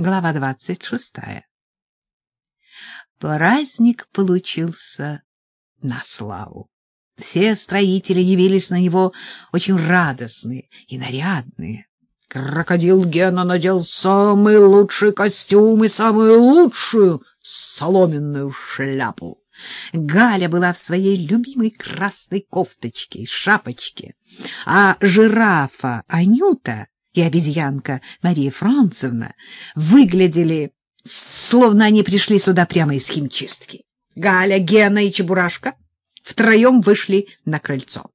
Глава двадцать шестая. Праздник получился на славу. Все строители явились на него очень радостные и нарядные. Крокодил Гена надел самый лучший костюм и самую лучшую соломенную шляпу. Галя была в своей любимой красной кофточке и шапочке, а жирафа Анюта и обезьянка Мария Францевна выглядели, словно они пришли сюда прямо из химчистки. Галя, Гена и Чебурашка втроем вышли на крыльцо.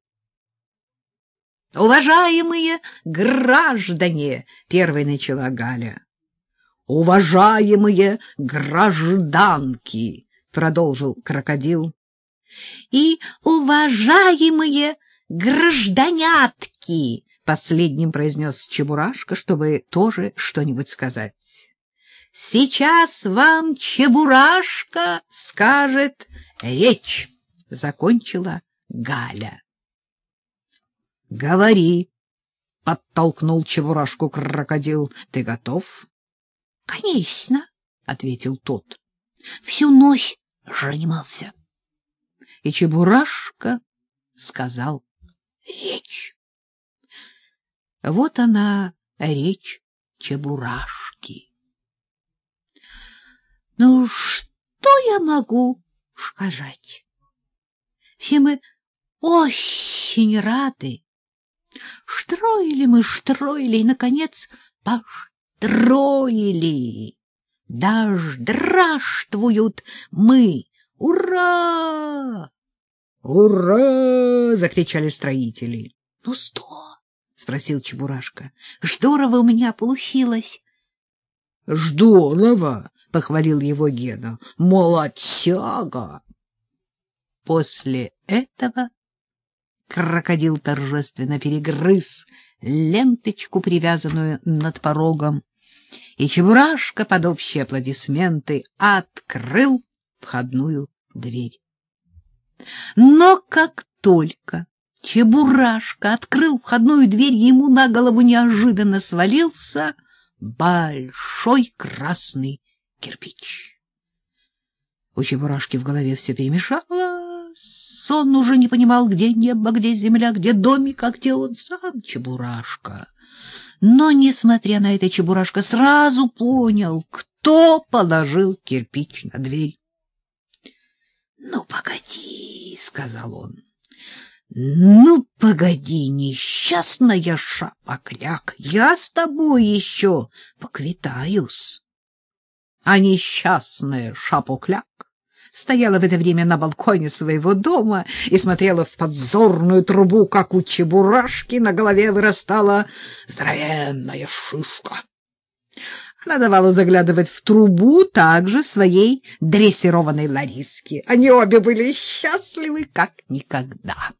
«Уважаемые граждане!» — первой начала Галя. «Уважаемые гражданки!» — продолжил крокодил. «И уважаемые гражданятки!» Последним произнес Чебурашка, чтобы тоже что-нибудь сказать. «Сейчас вам Чебурашка скажет речь», — закончила Галя. «Говори», — подтолкнул Чебурашку крокодил. «Ты готов?» «Конечно», — ответил тот. «Всю ночь занимался». И Чебурашка сказал речь. Вот она, речь Чебурашки. Ну, что я могу сказать? Все мы очень рады. Строили мы, строили, и, наконец, построили. Даже здравствуют мы. Ура! Ура! закричали строители. Ну, стой! — спросил Чебурашка. — Здорово у меня получилось. — Здорово! — похвалил его Гена. — Молодцяга! После этого крокодил торжественно перегрыз ленточку, привязанную над порогом, и Чебурашка под общие аплодисменты открыл входную дверь. Но как только Чебурашка открыл входную дверь, ему на голову неожиданно свалился большой красный кирпич. У Чебурашки в голове все перемешалось. Он уже не понимал, где небо, где земля, где домик, а где он сам, Чебурашка. Но, несмотря на это, Чебурашка сразу понял, кто положил кирпич на дверь. — Ну, погоди, — сказал он. Ну, погоди, несчастная шапокляк, я с тобой еще поквитаюсь. А несчастная шапокляк стояла в это время на балконе своего дома и смотрела в подзорную трубу, как у чебурашки на голове вырастала здоровенная шишка. Она давала заглядывать в трубу также своей дрессированной Лариске. Они обе были счастливы, как никогда.